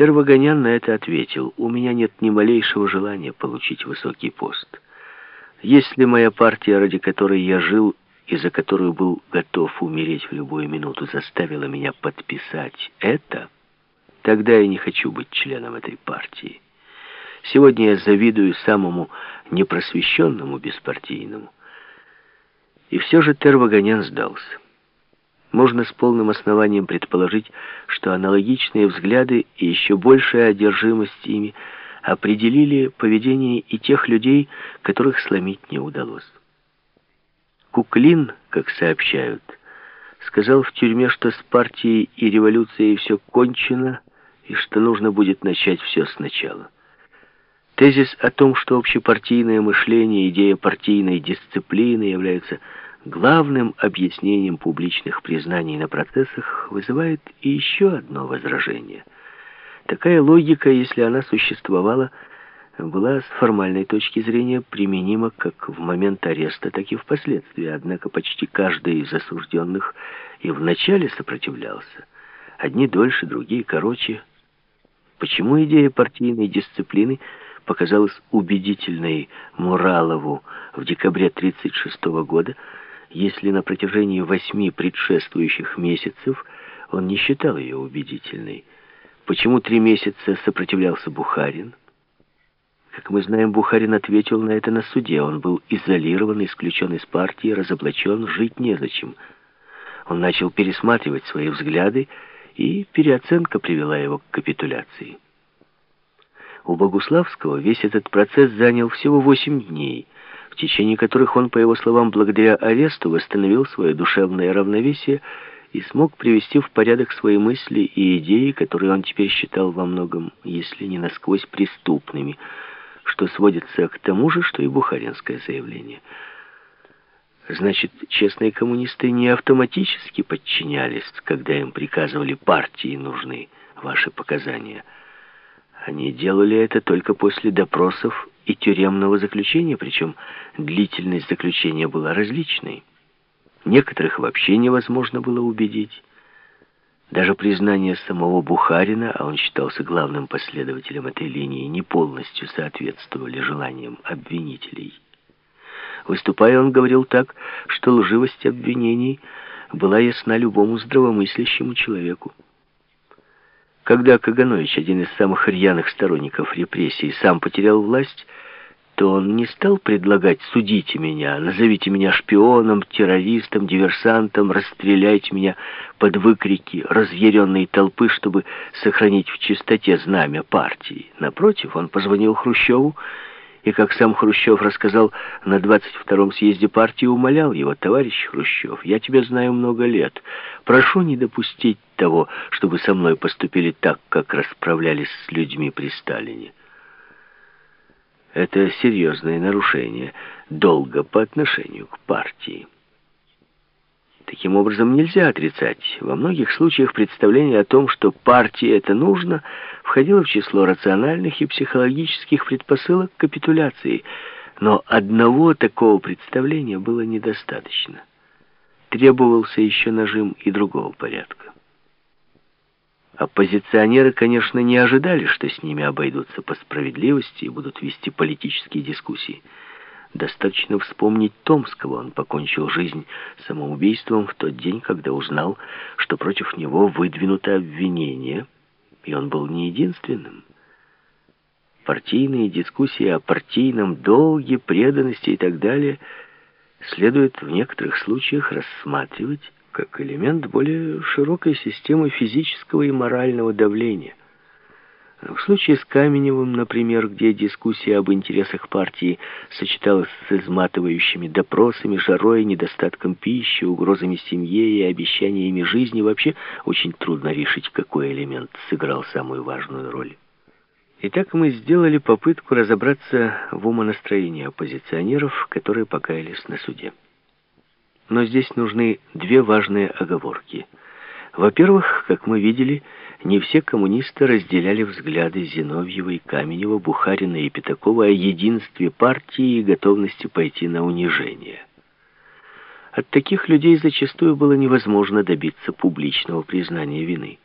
Тервагонян на это ответил, «У меня нет ни малейшего желания получить высокий пост. Если моя партия, ради которой я жил и за которую был готов умереть в любую минуту, заставила меня подписать это, тогда я не хочу быть членом этой партии. Сегодня я завидую самому непросвещенному беспартийному». И все же Тервагонян сдался можно с полным основанием предположить, что аналогичные взгляды и еще большая одержимость ими определили поведение и тех людей, которых сломить не удалось. Куклин, как сообщают, сказал в тюрьме, что с партией и революцией все кончено, и что нужно будет начать все сначала. Тезис о том, что общепартийное мышление, идея партийной дисциплины являются Главным объяснением публичных признаний на процессах вызывает и еще одно возражение. Такая логика, если она существовала, была с формальной точки зрения применима как в момент ареста, так и впоследствии. Однако почти каждый из осужденных и вначале сопротивлялся. Одни дольше, другие короче. Почему идея партийной дисциплины показалась убедительной Муралову в декабре 1936 года, если на протяжении восьми предшествующих месяцев он не считал ее убедительной. Почему три месяца сопротивлялся Бухарин? Как мы знаем, Бухарин ответил на это на суде. Он был изолирован, исключен из партии, разоблачен, жить незачем. Он начал пересматривать свои взгляды, и переоценка привела его к капитуляции. У Богуславского весь этот процесс занял всего восемь дней – в течение которых он, по его словам, благодаря аресту восстановил свое душевное равновесие и смог привести в порядок свои мысли и идеи, которые он теперь считал во многом, если не насквозь преступными, что сводится к тому же, что и бухаринское заявление. Значит, честные коммунисты не автоматически подчинялись, когда им приказывали партии нужны ваши показания. Они делали это только после допросов и тюремного заключения, причем длительность заключения была различной. Некоторых вообще невозможно было убедить. Даже признание самого Бухарина, а он считался главным последователем этой линии, не полностью соответствовали желаниям обвинителей. Выступая, он говорил так, что лживость обвинений была ясна любому здравомыслящему человеку. Когда Каганович, один из самых рьяных сторонников репрессий, сам потерял власть, то он не стал предлагать «судите меня, назовите меня шпионом, террористом, диверсантом, расстреляйте меня» под выкрики разъяренной толпы, чтобы сохранить в чистоте знамя партии. Напротив, он позвонил Хрущеву и, как сам Хрущев рассказал, на 22-м съезде партии умолял его, «Товарищ Хрущев, я тебя знаю много лет. Прошу не допустить того, чтобы со мной поступили так, как расправлялись с людьми при Сталине». Это серьезное нарушение долга по отношению к партии. Таким образом, нельзя отрицать. Во многих случаях представление о том, что партии это нужно, входило в число рациональных и психологических предпосылок капитуляции. Но одного такого представления было недостаточно. Требовался еще нажим и другого порядка. Оппозиционеры, конечно, не ожидали, что с ними обойдутся по справедливости и будут вести политические дискуссии. Достаточно вспомнить Томского. Он покончил жизнь самоубийством в тот день, когда узнал, что против него выдвинуто обвинение, и он был не единственным. Партийные дискуссии о партийном долге, преданности и так далее следует в некоторых случаях рассматривать как элемент более широкой системы физического и морального давления. В случае с Каменевым, например, где дискуссия об интересах партии сочеталась с изматывающими допросами, жарой, недостатком пищи, угрозами семье и обещаниями жизни, вообще очень трудно решить, какой элемент сыграл самую важную роль. Итак, мы сделали попытку разобраться в умонастроении оппозиционеров, которые покаялись на суде. Но здесь нужны две важные оговорки. Во-первых, как мы видели, не все коммунисты разделяли взгляды Зиновьева и Каменева, Бухарина и Пятакова о единстве партии и готовности пойти на унижение. От таких людей зачастую было невозможно добиться публичного признания вины.